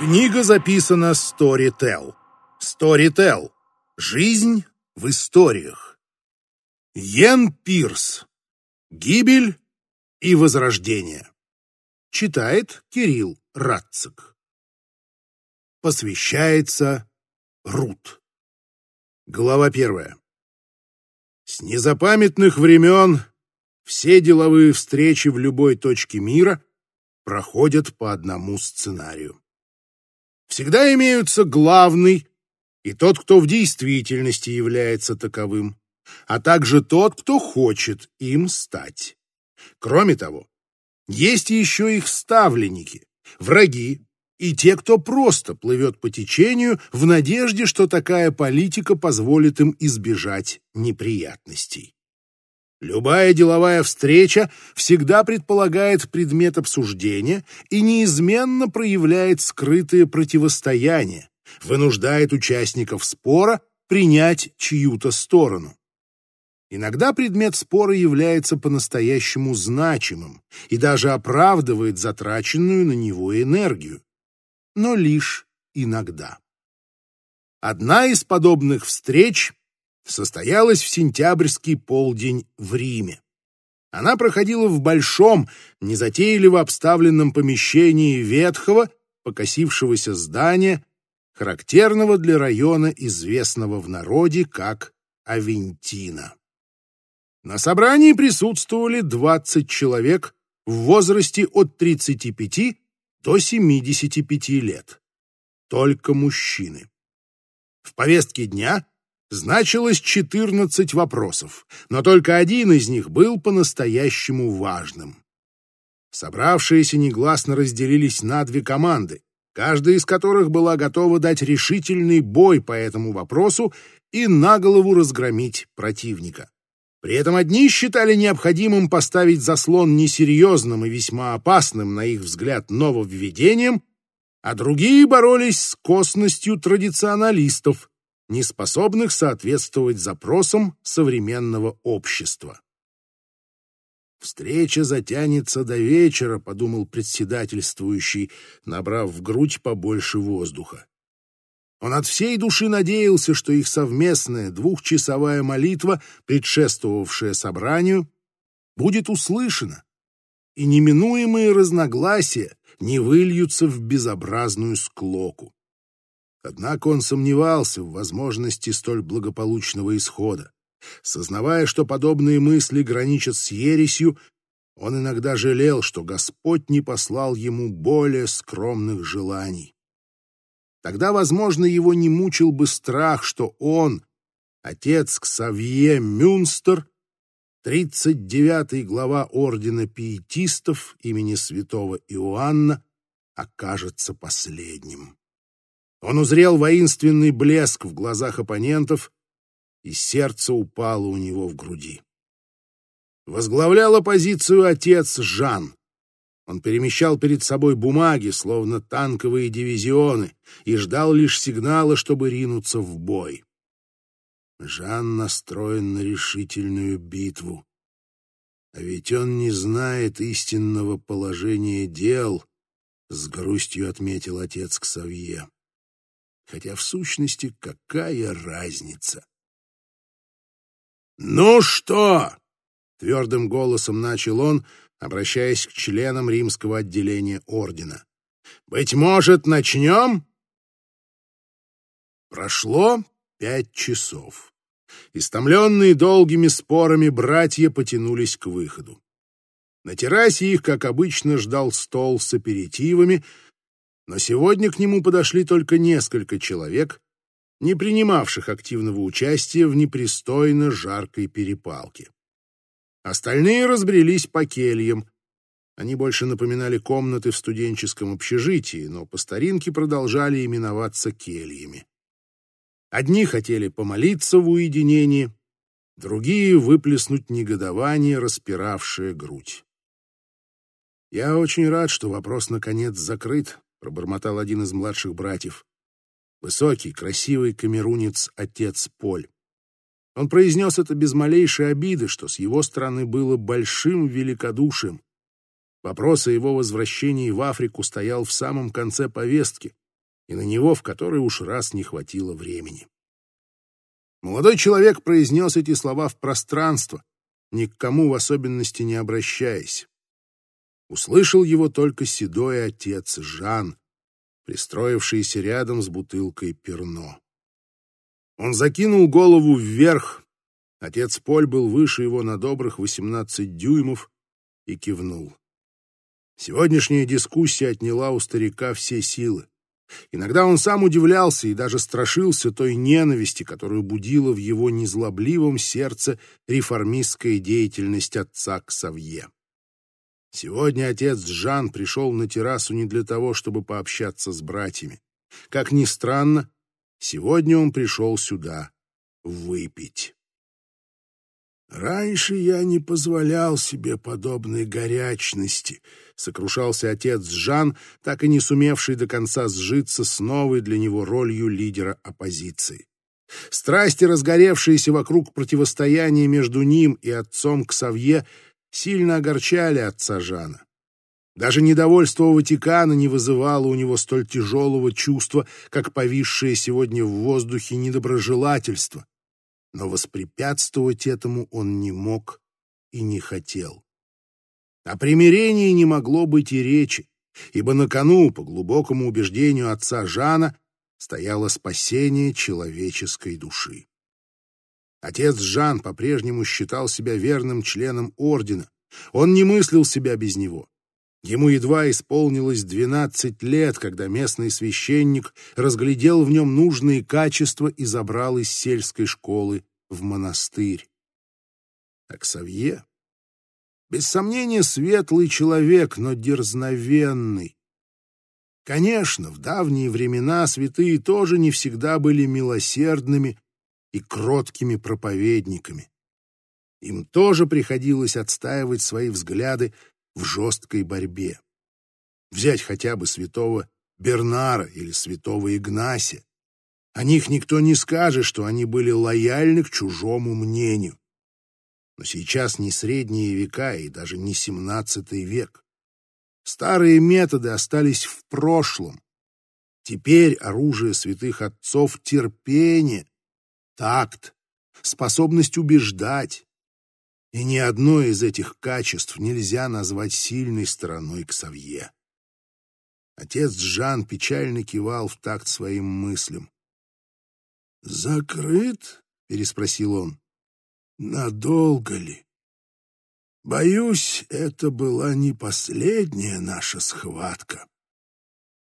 Книга записана Storytel. Storytel. Жизнь в историях. Йен Пирс. Гибель и возрождение. Читает Кирилл Радцик. Посвящается Рут. Глава первая. С незапамятных времен все деловые встречи в любой точке мира проходят по одному сценарию. Всегда имеются главный и тот, кто в действительности является таковым, а также тот, кто хочет им стать. Кроме того, есть еще их ставленники, враги и те, кто просто плывет по течению в надежде, что такая политика позволит им избежать неприятностей. Любая деловая встреча всегда предполагает предмет обсуждения и неизменно проявляет скрытое противостояние, вынуждает участников спора принять чью-то сторону. Иногда предмет спора является по-настоящему значимым и даже оправдывает затраченную на него энергию. Но лишь иногда. Одна из подобных встреч состоялась в сентябрьский полдень в Риме. Она проходила в большом, незатейливо обставленном помещении ветхого, покосившегося здания, характерного для района, известного в народе как Авентина. На собрании присутствовали 20 человек в возрасте от 35 до 75 лет. Только мужчины. В повестке дня значилось 14 вопросов, но только один из них был по-настоящему важным. Собравшиеся негласно разделились на две команды, каждая из которых была готова дать решительный бой по этому вопросу и на голову разгромить противника. При этом одни считали необходимым поставить заслон несерьезным и весьма опасным, на их взгляд, нововведением, а другие боролись с косностью традиционалистов, не способных соответствовать запросам современного общества. «Встреча затянется до вечера», — подумал председательствующий, набрав в грудь побольше воздуха. Он от всей души надеялся, что их совместная двухчасовая молитва, предшествовавшая собранию, будет услышана, и неминуемые разногласия не выльются в безобразную склоку. Однако он сомневался в возможности столь благополучного исхода. Сознавая, что подобные мысли граничат с ересью, он иногда жалел, что Господь не послал ему более скромных желаний. Тогда, возможно, его не мучил бы страх, что он, отец Ксавье Мюнстер, 39-й глава ордена пиетистов имени святого Иоанна, окажется последним. Он узрел воинственный блеск в глазах оппонентов, и сердце упало у него в груди. Возглавлял оппозицию отец Жан. Он перемещал перед собой бумаги, словно танковые дивизионы, и ждал лишь сигнала, чтобы ринуться в бой. Жан настроен на решительную битву. А ведь он не знает истинного положения дел, — с грустью отметил отец Ксавье хотя в сущности какая разница? «Ну что?» — твердым голосом начал он, обращаясь к членам римского отделения ордена. «Быть может, начнем?» Прошло пять часов. Истомленные долгими спорами братья потянулись к выходу. На террасе их, как обычно, ждал стол с аперитивами, но сегодня к нему подошли только несколько человек, не принимавших активного участия в непристойно жаркой перепалке. Остальные разбрелись по кельям. Они больше напоминали комнаты в студенческом общежитии, но по старинке продолжали именоваться кельями. Одни хотели помолиться в уединении, другие — выплеснуть негодование, распиравшее грудь. Я очень рад, что вопрос наконец закрыт, пробормотал один из младших братьев. Высокий, красивый камерунец отец Поль. Он произнес это без малейшей обиды, что с его стороны было большим великодушием. Вопрос о его возвращении в Африку стоял в самом конце повестки, и на него в который уж раз не хватило времени. Молодой человек произнес эти слова в пространство, ни к кому в особенности не обращаясь. Услышал его только седой отец Жан, пристроившийся рядом с бутылкой перно. Он закинул голову вверх, отец Поль был выше его на добрых восемнадцать дюймов и кивнул. Сегодняшняя дискуссия отняла у старика все силы. Иногда он сам удивлялся и даже страшился той ненависти, которую будила в его незлобливом сердце реформистская деятельность отца Ксавье. Сегодня отец Жан пришел на террасу не для того, чтобы пообщаться с братьями. Как ни странно, сегодня он пришел сюда выпить. «Раньше я не позволял себе подобной горячности», — сокрушался отец Жан, так и не сумевший до конца сжиться с новой для него ролью лидера оппозиции. Страсти, разгоревшиеся вокруг противостояния между ним и отцом Ксавье, сильно огорчали отца Жана. Даже недовольство Ватикана не вызывало у него столь тяжелого чувства, как повисшее сегодня в воздухе недоброжелательство но воспрепятствовать этому он не мог и не хотел. О примирении не могло быть и речи, ибо на кону, по глубокому убеждению отца Жана, стояло спасение человеческой души. Отец Жан по-прежнему считал себя верным членом ордена. Он не мыслил себя без него. Ему едва исполнилось двенадцать лет, когда местный священник разглядел в нем нужные качества и забрал из сельской школы в монастырь. А без сомнения, светлый человек, но дерзновенный. Конечно, в давние времена святые тоже не всегда были милосердными и кроткими проповедниками. Им тоже приходилось отстаивать свои взгляды в жесткой борьбе. Взять хотя бы святого Бернара или святого Игнасия. О них никто не скажет, что они были лояльны к чужому мнению. Но сейчас не средние века и даже не семнадцатый век. Старые методы остались в прошлом. Теперь оружие святых отцов — терпение, такт, способность убеждать, и ни одно из этих качеств нельзя назвать сильной стороной Ксавье. Отец Жан печально кивал в такт своим мыслям. «Закрыт?» — переспросил он. «Надолго ли?» «Боюсь, это была не последняя наша схватка».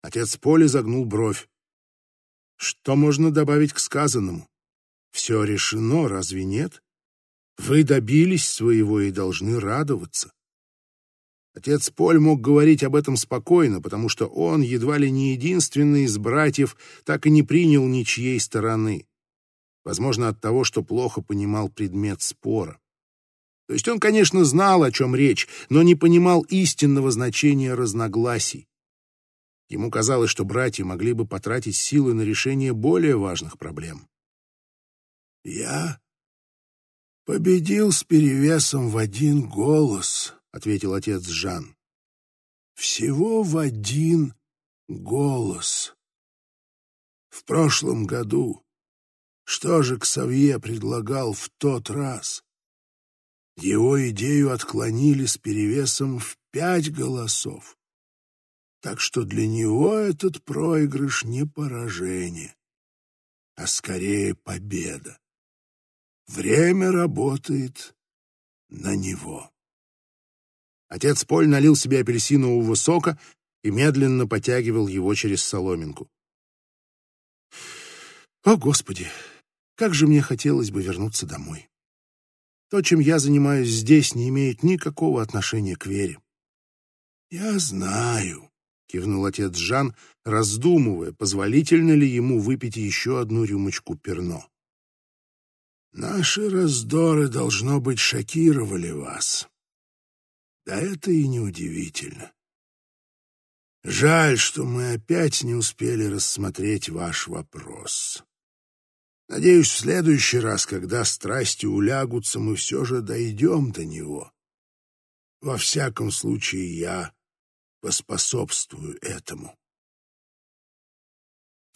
Отец Поли загнул бровь. «Что можно добавить к сказанному? Все решено, разве нет?» Вы добились своего и должны радоваться. Отец Поль мог говорить об этом спокойно, потому что он, едва ли не единственный из братьев, так и не принял ничьей стороны. Возможно, от того, что плохо понимал предмет спора. То есть он, конечно, знал, о чем речь, но не понимал истинного значения разногласий. Ему казалось, что братья могли бы потратить силы на решение более важных проблем. «Я «Победил с перевесом в один голос», — ответил отец Жан. «Всего в один голос. В прошлом году что же Ксавье предлагал в тот раз? Его идею отклонили с перевесом в пять голосов. Так что для него этот проигрыш не поражение, а скорее победа. Время работает на него. Отец Поль налил себе апельсинового сока и медленно потягивал его через соломинку. О, Господи, как же мне хотелось бы вернуться домой. То, чем я занимаюсь здесь, не имеет никакого отношения к вере. Я знаю, кивнул отец Жан, раздумывая, позволительно ли ему выпить еще одну рюмочку перно. Наши раздоры, должно быть, шокировали вас. Да это и неудивительно. Жаль, что мы опять не успели рассмотреть ваш вопрос. Надеюсь, в следующий раз, когда страсти улягутся, мы все же дойдем до него. Во всяком случае, я поспособствую этому.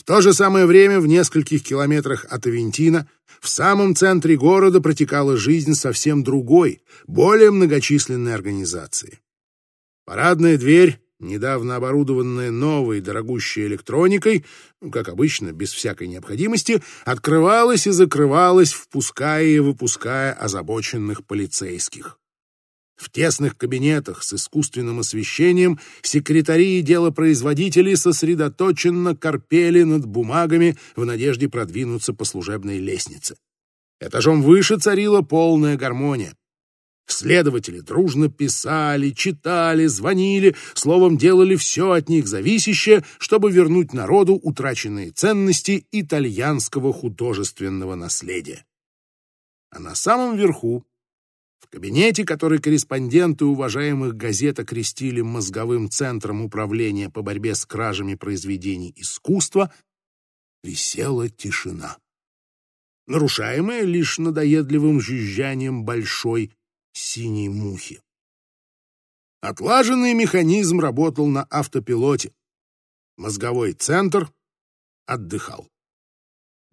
То же самое время в нескольких километрах от Авентина в самом центре города протекала жизнь совсем другой, более многочисленной организации. Парадная дверь, недавно оборудованная новой дорогущей электроникой, как обычно, без всякой необходимости, открывалась и закрывалась, впуская и выпуская озабоченных полицейских. В тесных кабинетах с искусственным освещением секретари и делопроизводители сосредоточенно корпели над бумагами в надежде продвинуться по служебной лестнице. Этажом выше царила полная гармония. Следователи дружно писали, читали, звонили, словом, делали все от них зависящее, чтобы вернуть народу утраченные ценности итальянского художественного наследия. А на самом верху в кабинете, который корреспонденты уважаемых газет окрестили мозговым центром управления по борьбе с кражами произведений искусства, висела тишина, нарушаемая лишь надоедливым жужжанием большой синей мухи. Отлаженный механизм работал на автопилоте. Мозговой центр отдыхал.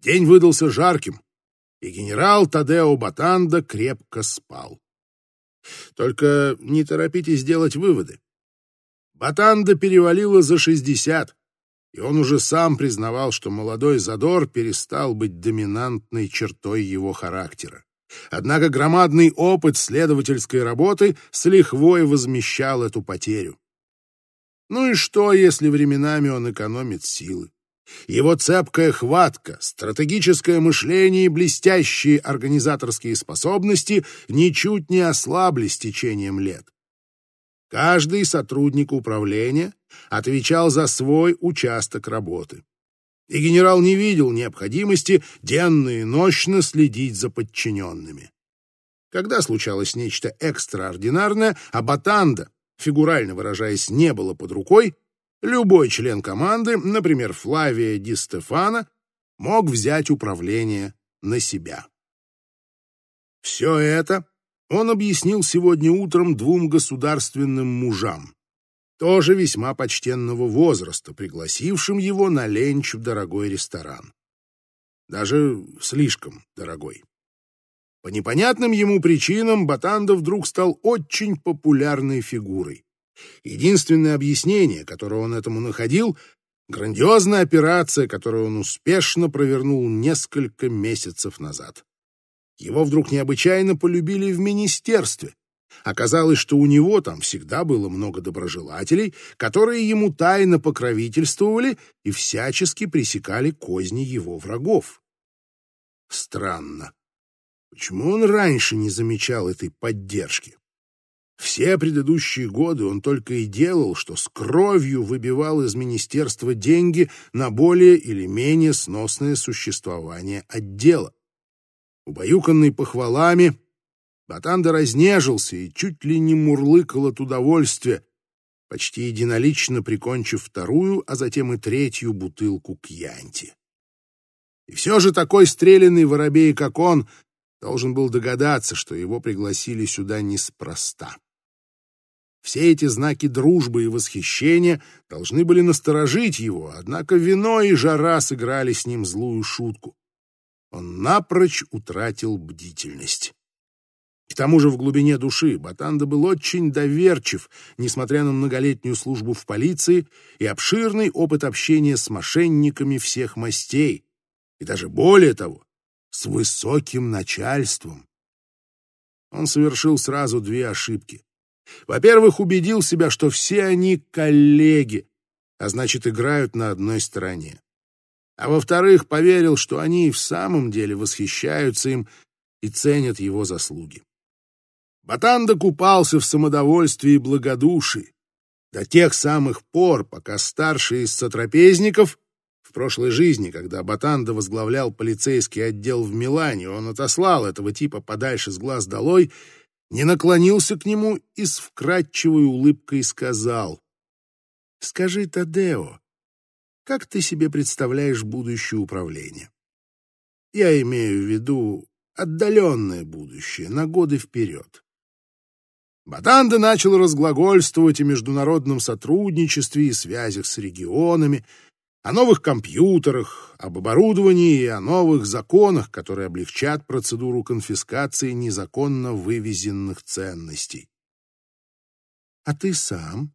День выдался жарким, и генерал Тадео Батанда крепко спал. Только не торопитесь делать выводы. Батанда перевалило за шестьдесят, и он уже сам признавал, что молодой задор перестал быть доминантной чертой его характера. Однако громадный опыт следовательской работы с лихвой возмещал эту потерю. Ну и что, если временами он экономит силы? Его цепкая хватка, стратегическое мышление и блестящие организаторские способности ничуть не ослабли с течением лет. Каждый сотрудник управления отвечал за свой участок работы. И генерал не видел необходимости денно и ночно следить за подчиненными. Когда случалось нечто экстраординарное, а Батанда, фигурально выражаясь, не было под рукой, Любой член команды, например, Флавия Ди Стефана, мог взять управление на себя. Все это он объяснил сегодня утром двум государственным мужам, тоже весьма почтенного возраста, пригласившим его на ленч в дорогой ресторан. Даже слишком дорогой. По непонятным ему причинам Батанда вдруг стал очень популярной фигурой. Единственное объяснение, которое он этому находил, грандиозная операция, которую он успешно провернул несколько месяцев назад. Его вдруг необычайно полюбили в министерстве. Оказалось, что у него там всегда было много доброжелателей, которые ему тайно покровительствовали и всячески пресекали козни его врагов. Странно. Почему он раньше не замечал этой поддержки? Все предыдущие годы он только и делал, что с кровью выбивал из министерства деньги на более или менее сносное существование отдела. Убаюканный похвалами, Батанда разнежился и чуть ли не мурлыкал от удовольствия, почти единолично прикончив вторую, а затем и третью бутылку кьянти. И все же такой стрелянный воробей, как он, должен был догадаться, что его пригласили сюда неспроста. Все эти знаки дружбы и восхищения должны были насторожить его, однако вино и жара сыграли с ним злую шутку. Он напрочь утратил бдительность. К тому же в глубине души Батанда был очень доверчив, несмотря на многолетнюю службу в полиции и обширный опыт общения с мошенниками всех мастей, и даже более того, с высоким начальством. Он совершил сразу две ошибки. Во-первых, убедил себя, что все они коллеги, а значит, играют на одной стороне. А во-вторых, поверил, что они и в самом деле восхищаются им и ценят его заслуги. Батанда купался в самодовольстве и благодушии до тех самых пор, пока старший из сотрапезников в прошлой жизни, когда Батанда возглавлял полицейский отдел в Милане, он отослал этого типа подальше с глаз долой не наклонился к нему и с вкрадчивой улыбкой сказал, «Скажи, Тадео, как ты себе представляешь будущее управление? Я имею в виду отдаленное будущее, на годы вперед». Батанда начал разглагольствовать о международном сотрудничестве и связях с регионами, о новых компьютерах, об оборудовании и о новых законах, которые облегчат процедуру конфискации незаконно вывезенных ценностей. А ты сам?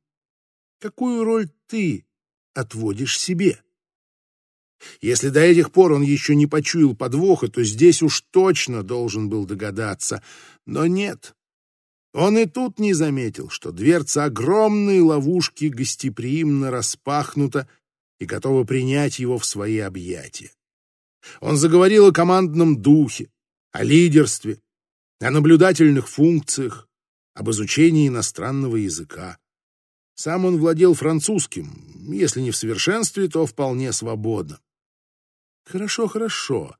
Какую роль ты отводишь себе? Если до этих пор он еще не почуял подвоха, то здесь уж точно должен был догадаться. Но нет. Он и тут не заметил, что дверца огромной ловушки гостеприимно распахнута и готова принять его в свои объятия. Он заговорил о командном духе, о лидерстве, о наблюдательных функциях, об изучении иностранного языка. Сам он владел французским, если не в совершенстве, то вполне свободно. Хорошо, хорошо.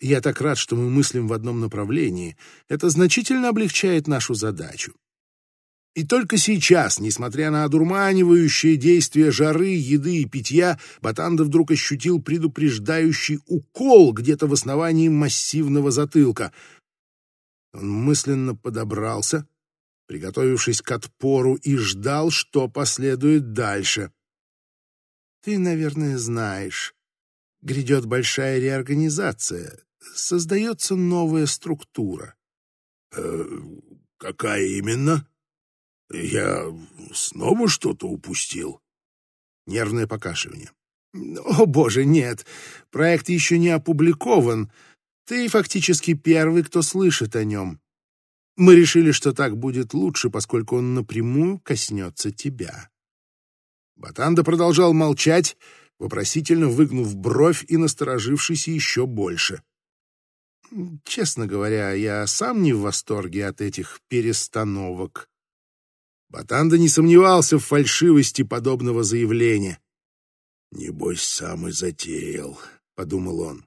Я так рад, что мы мыслим в одном направлении. Это значительно облегчает нашу задачу. И только сейчас, несмотря на одурманивающее действие жары, еды и питья, Батанда вдруг ощутил предупреждающий укол где-то в основании массивного затылка. Он мысленно подобрался, приготовившись к отпору, и ждал, что последует дальше. «Ты, наверное, знаешь, грядет большая реорганизация, создается новая структура». «Э, «Какая именно? Я снова что-то упустил?» Нервное покашивание. «О, боже, нет, проект еще не опубликован. Ты фактически первый, кто слышит о нем. Мы решили, что так будет лучше, поскольку он напрямую коснется тебя. Батанда продолжал молчать, вопросительно выгнув бровь и насторожившись еще больше. Честно говоря, я сам не в восторге от этих перестановок. Батанда не сомневался в фальшивости подобного заявления. «Небось, сам и затеял», — подумал он.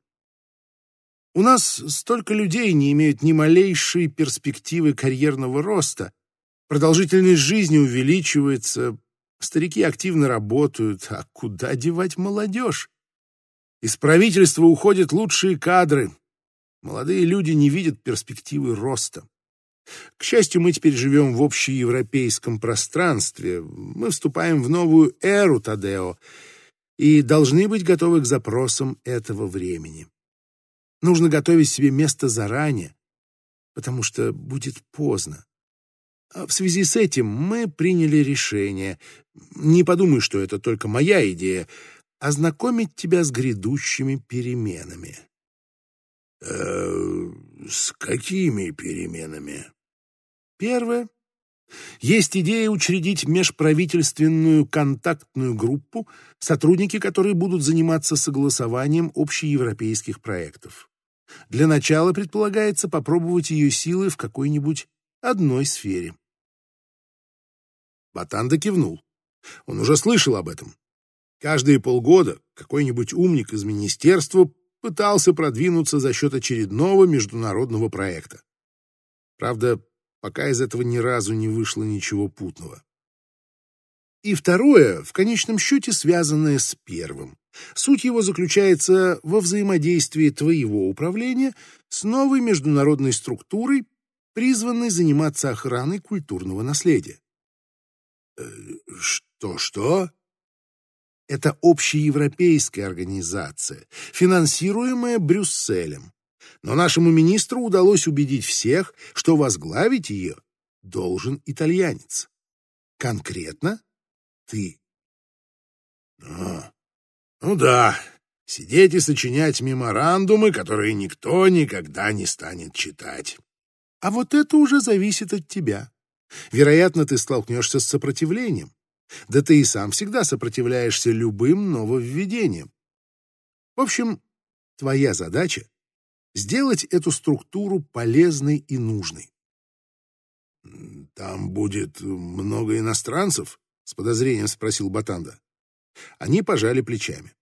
У нас столько людей не имеют ни малейшей перспективы карьерного роста. Продолжительность жизни увеличивается, старики активно работают, а куда девать молодежь? Из правительства уходят лучшие кадры. Молодые люди не видят перспективы роста. К счастью, мы теперь живем в общеевропейском пространстве. Мы вступаем в новую эру, Тадео, и должны быть готовы к запросам этого времени. Нужно готовить себе место заранее, потому что будет поздно. А в связи с этим мы приняли решение, не подумай, что это только моя идея, ознакомить тебя с грядущими переменами. Э, с какими переменами? Первое. Есть идея учредить межправительственную контактную группу, сотрудники которой будут заниматься согласованием общеевропейских проектов. Для начала предполагается попробовать ее силы в какой-нибудь одной сфере. Батанда кивнул. Он уже слышал об этом. Каждые полгода какой-нибудь умник из министерства пытался продвинуться за счет очередного международного проекта. Правда, пока из этого ни разу не вышло ничего путного. И второе, в конечном счете, связанное с первым. Суть его заключается во взаимодействии твоего управления с новой международной структурой, призванной заниматься охраной культурного наследия. Что-что? Э, Это общеевропейская организация, финансируемая Брюсселем. Но нашему министру удалось убедить всех, что возглавить ее должен итальянец. Конкретно ты. А, ну да, сидеть и сочинять меморандумы, которые никто никогда не станет читать. А вот это уже зависит от тебя. Вероятно, ты столкнешься с сопротивлением. Да ты и сам всегда сопротивляешься любым нововведениям. В общем, твоя задача — сделать эту структуру полезной и нужной. «Там будет много иностранцев?» — с подозрением спросил Батанда. Они пожали плечами.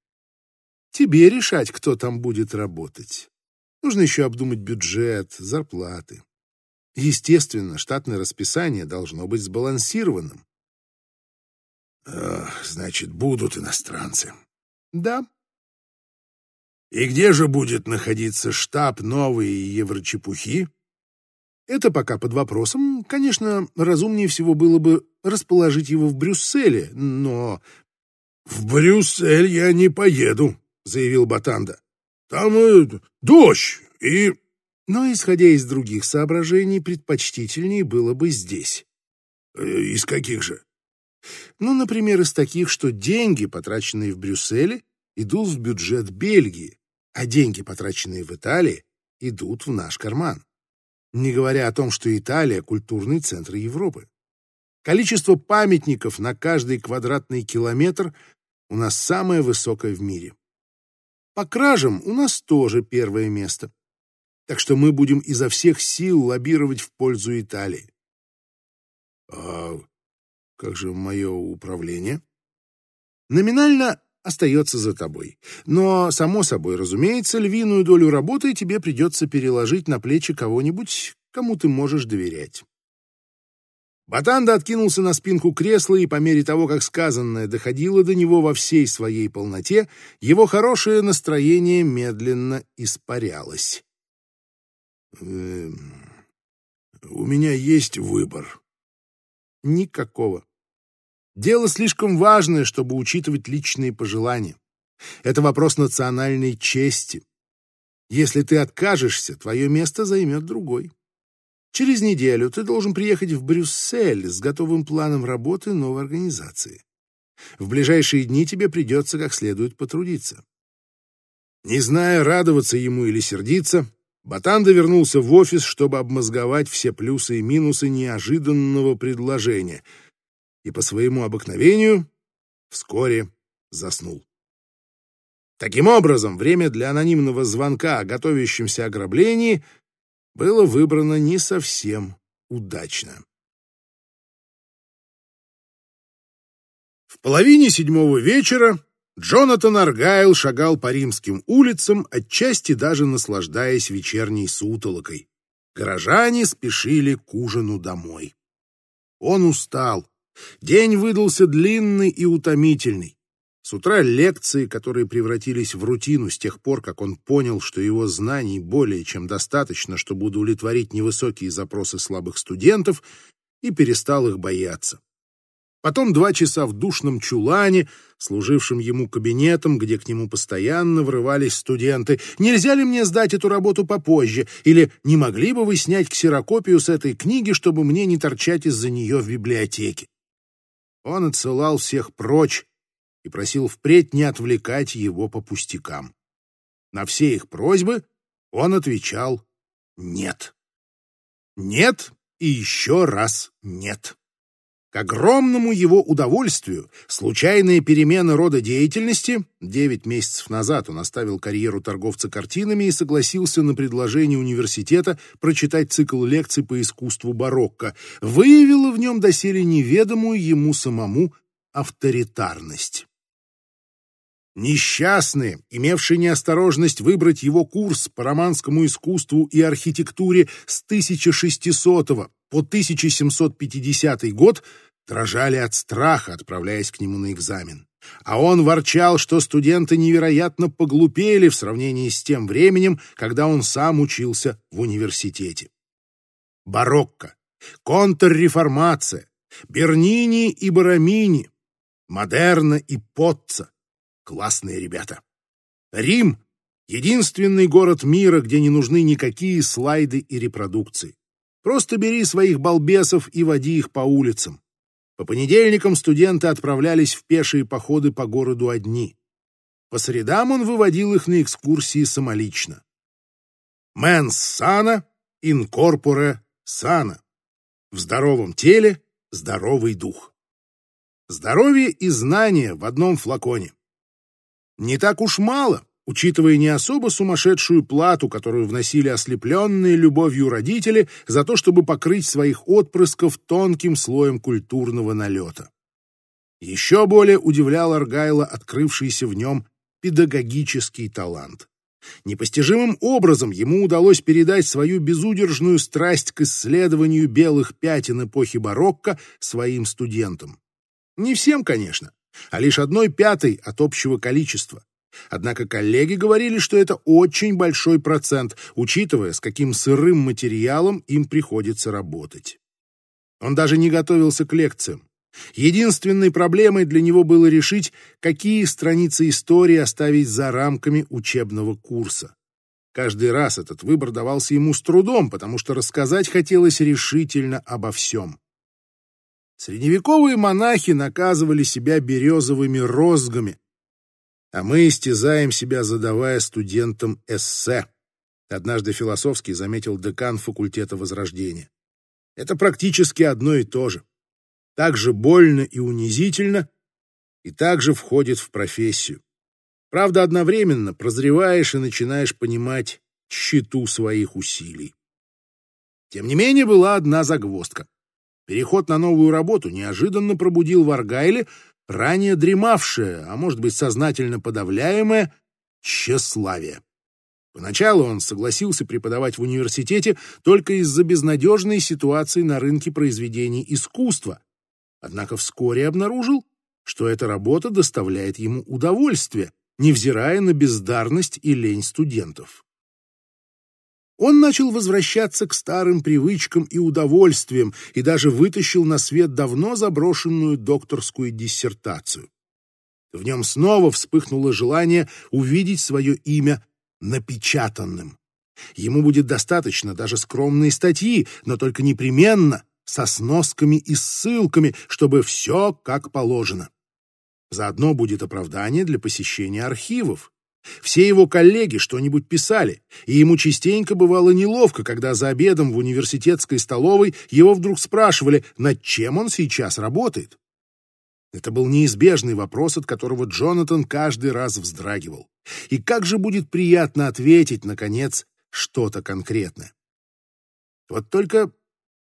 Тебе решать, кто там будет работать. Нужно еще обдумать бюджет, зарплаты. Естественно, штатное расписание должно быть сбалансированным. Значит, будут иностранцы. Да. И где же будет находиться штаб новой Еврочепухи? Это пока под вопросом. Конечно, разумнее всего было бы расположить его в Брюсселе, но «В Брюссель я не поеду», — заявил Батанда. «Там э, дождь и...» Но, исходя из других соображений, предпочтительнее было бы здесь. Э, «Из каких же?» Ну, например, из таких, что деньги, потраченные в Брюсселе, идут в бюджет Бельгии, а деньги, потраченные в Италии, идут в наш карман. Не говоря о том, что Италия — культурный центр Европы. Количество памятников на каждый квадратный километр у нас самое высокое в мире. По кражам у нас тоже первое место. Так что мы будем изо всех сил лоббировать в пользу Италии. А как же мое управление? Номинально остается за тобой. Но, само собой, разумеется, львиную долю работы тебе придется переложить на плечи кого-нибудь, кому ты можешь доверять. Батанда откинулся на спинку кресла, и по мере того, как сказанное доходило до него во всей своей полноте, его хорошее настроение медленно испарялось. «Э, «У меня есть выбор». «Никакого. Дело слишком важное, чтобы учитывать личные пожелания. Это вопрос национальной чести. Если ты откажешься, твое место займет другой. Через неделю ты должен приехать в Брюссель с готовым планом работы новой организации. В ближайшие дни тебе придется как следует потрудиться. Не зная, радоваться ему или сердиться, Батанда вернулся в офис, чтобы обмозговать все плюсы и минусы неожиданного предложения, и по своему обыкновению вскоре заснул. Таким образом, время для анонимного звонка о готовящемся ограблении было выбрано не совсем удачно. В половине седьмого вечера Джонатан Аргайл шагал по римским улицам, отчасти даже наслаждаясь вечерней сутолокой. Горожане спешили к ужину домой. Он устал. День выдался длинный и утомительный. С утра лекции, которые превратились в рутину с тех пор, как он понял, что его знаний более чем достаточно, чтобы удовлетворить невысокие запросы слабых студентов, и перестал их бояться. Потом два часа в душном чулане, служившем ему кабинетом, где к нему постоянно врывались студенты. «Нельзя ли мне сдать эту работу попозже?» Или «Не могли бы вы снять ксерокопию с этой книги, чтобы мне не торчать из-за нее в библиотеке?» Он отсылал всех прочь, и просил впредь не отвлекать его по пустякам. На все их просьбы он отвечал «нет». Нет и еще раз нет. К огромному его удовольствию случайные перемены рода деятельности девять месяцев назад он оставил карьеру торговца картинами и согласился на предложение университета прочитать цикл лекций по искусству барокко, выявила в нем доселе неведомую ему самому авторитарность. Несчастные, имевшие неосторожность выбрать его курс по романскому искусству и архитектуре с 1600 по 1750 год, дрожали от страха, отправляясь к нему на экзамен. А он ворчал, что студенты невероятно поглупели в сравнении с тем временем, когда он сам учился в университете. Барокко, контрреформация, Бернини и Барамини, Модерна и Потца, Классные ребята. Рим — единственный город мира, где не нужны никакие слайды и репродукции. Просто бери своих балбесов и води их по улицам. По понедельникам студенты отправлялись в пешие походы по городу одни. По средам он выводил их на экскурсии самолично. Sana, in corpore sana. В здоровом теле здоровый дух. Здоровье и знания в одном флаконе. Не так уж мало, учитывая не особо сумасшедшую плату, которую вносили ослепленные любовью родители за то, чтобы покрыть своих отпрысков тонким слоем культурного налета. Еще более удивлял Аргайла открывшийся в нем педагогический талант. Непостижимым образом ему удалось передать свою безудержную страсть к исследованию белых пятен эпохи барокко своим студентам. Не всем, конечно а лишь одной пятой от общего количества. Однако коллеги говорили, что это очень большой процент, учитывая, с каким сырым материалом им приходится работать. Он даже не готовился к лекциям. Единственной проблемой для него было решить, какие страницы истории оставить за рамками учебного курса. Каждый раз этот выбор давался ему с трудом, потому что рассказать хотелось решительно обо всем. Средневековые монахи наказывали себя березовыми розгами, а мы истязаем себя, задавая студентам эссе. Однажды философски заметил декан факультета Возрождения. Это практически одно и то же. Так же больно и унизительно, и также входит в профессию. Правда, одновременно прозреваешь и начинаешь понимать счету своих усилий. Тем не менее, была одна загвоздка. Переход на новую работу неожиданно пробудил в Аргайле ранее дремавшее, а может быть сознательно подавляемое, тщеславие. Поначалу он согласился преподавать в университете только из-за безнадежной ситуации на рынке произведений искусства, однако вскоре обнаружил, что эта работа доставляет ему удовольствие, невзирая на бездарность и лень студентов. Он начал возвращаться к старым привычкам и удовольствиям и даже вытащил на свет давно заброшенную докторскую диссертацию. В нем снова вспыхнуло желание увидеть свое имя напечатанным. Ему будет достаточно даже скромной статьи, но только непременно со сносками и ссылками, чтобы все как положено. Заодно будет оправдание для посещения архивов. Все его коллеги что-нибудь писали, и ему частенько бывало неловко, когда за обедом в университетской столовой его вдруг спрашивали, над чем он сейчас работает. Это был неизбежный вопрос, от которого Джонатан каждый раз вздрагивал. И как же будет приятно ответить, наконец, что-то конкретное. Вот только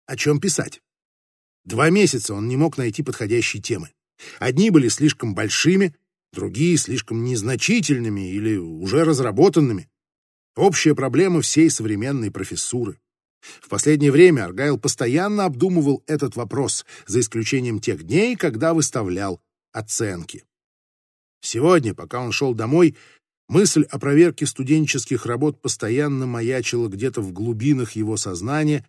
о чем писать? Два месяца он не мог найти подходящей темы. Одни были слишком большими, другие слишком незначительными или уже разработанными. Общая проблема всей современной профессуры. В последнее время Аргайл постоянно обдумывал этот вопрос, за исключением тех дней, когда выставлял оценки. Сегодня, пока он шел домой, мысль о проверке студенческих работ постоянно маячила где-то в глубинах его сознания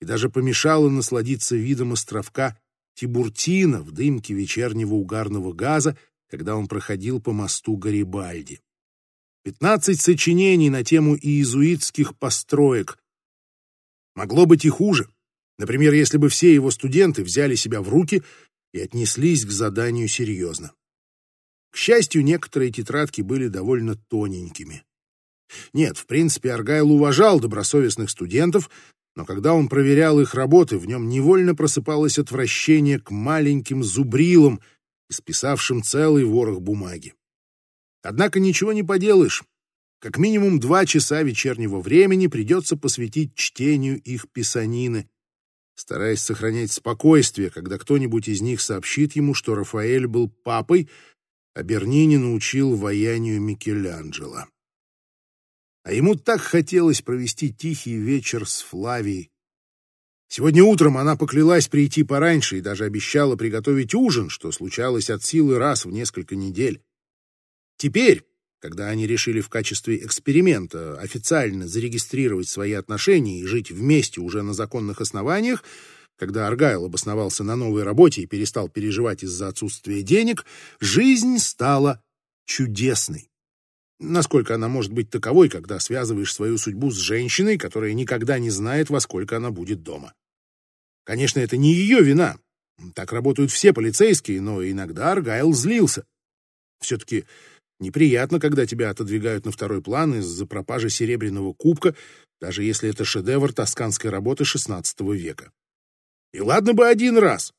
и даже помешала насладиться видом островка Тибуртина в дымке вечернего угарного газа, когда он проходил по мосту Гарибальди. Пятнадцать сочинений на тему иезуитских построек. Могло быть и хуже. Например, если бы все его студенты взяли себя в руки и отнеслись к заданию серьезно. К счастью, некоторые тетрадки были довольно тоненькими. Нет, в принципе, Аргайл уважал добросовестных студентов, но когда он проверял их работы, в нем невольно просыпалось отвращение к маленьким зубрилам — исписавшим целый ворох бумаги. Однако ничего не поделаешь. Как минимум два часа вечернего времени придется посвятить чтению их писанины, стараясь сохранять спокойствие, когда кто-нибудь из них сообщит ему, что Рафаэль был папой, а Бернини научил ваянию Микеланджело. А ему так хотелось провести тихий вечер с Флавией, Сегодня утром она поклялась прийти пораньше и даже обещала приготовить ужин, что случалось от силы раз в несколько недель. Теперь, когда они решили в качестве эксперимента официально зарегистрировать свои отношения и жить вместе уже на законных основаниях, когда Аргайл обосновался на новой работе и перестал переживать из-за отсутствия денег, жизнь стала чудесной. Насколько она может быть таковой, когда связываешь свою судьбу с женщиной, которая никогда не знает, во сколько она будет дома? Конечно, это не ее вина. Так работают все полицейские, но иногда Аргайл злился. Все-таки неприятно, когда тебя отодвигают на второй план из-за пропажи серебряного кубка, даже если это шедевр тосканской работы XVI века. И ладно бы один раз,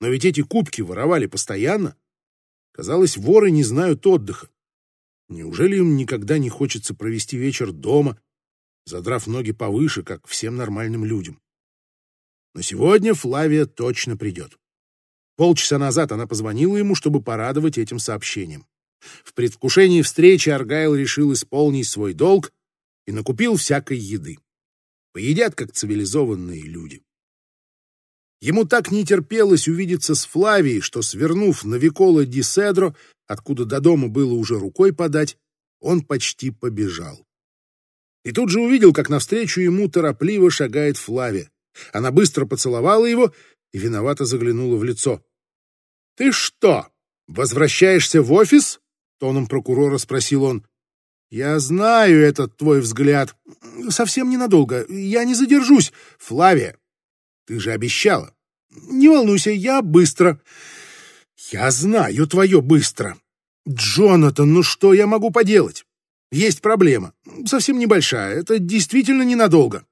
но ведь эти кубки воровали постоянно. Казалось, воры не знают отдыха. Неужели им никогда не хочется провести вечер дома, задрав ноги повыше, как всем нормальным людям? Но сегодня Флавия точно придет. Полчаса назад она позвонила ему, чтобы порадовать этим сообщением. В предвкушении встречи Аргайл решил исполнить свой долг и накупил всякой еды. Поедят, как цивилизованные люди. Ему так не терпелось увидеться с Флавией, что, свернув на Викола ди Седро, откуда до дома было уже рукой подать, он почти побежал. И тут же увидел, как навстречу ему торопливо шагает Флавия. Она быстро поцеловала его и виновато заглянула в лицо. «Ты что, возвращаешься в офис?» — тоном прокурора спросил он. «Я знаю этот твой взгляд. Совсем ненадолго. Я не задержусь. Флавия, ты же обещала. Не волнуйся, я быстро». «Я знаю твое быстро. Джонатан, ну что я могу поделать? Есть проблема. Совсем небольшая. Это действительно ненадолго».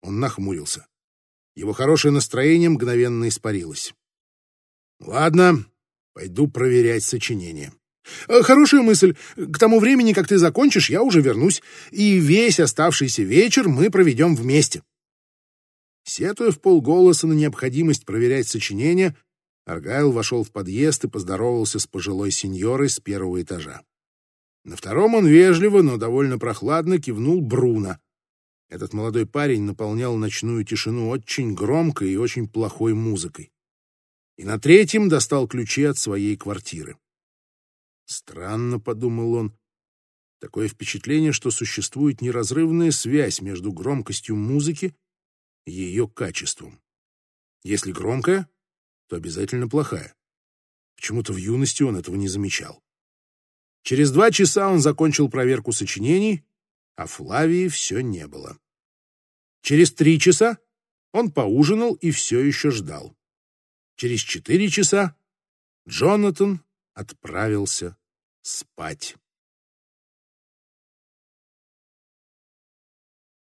Он нахмурился. Его хорошее настроение мгновенно испарилось. «Ладно, пойду проверять сочинение». Э, «Хорошая мысль. К тому времени, как ты закончишь, я уже вернусь, и весь оставшийся вечер мы проведем вместе». Сетуя в полголоса на необходимость проверять сочинение, Аргайл вошел в подъезд и поздоровался с пожилой сеньорой с первого этажа. На втором он вежливо, но довольно прохладно кивнул Бруно. Этот молодой парень наполнял ночную тишину очень громкой и очень плохой музыкой. И на третьем достал ключи от своей квартиры. Странно, — подумал он, — такое впечатление, что существует неразрывная связь между громкостью музыки и ее качеством. Если громкая, то обязательно плохая. Почему-то в юности он этого не замечал. Через два часа он закончил проверку сочинений, а Флавии все не было. Через три часа он поужинал и все еще ждал. Через четыре часа Джонатан отправился спать.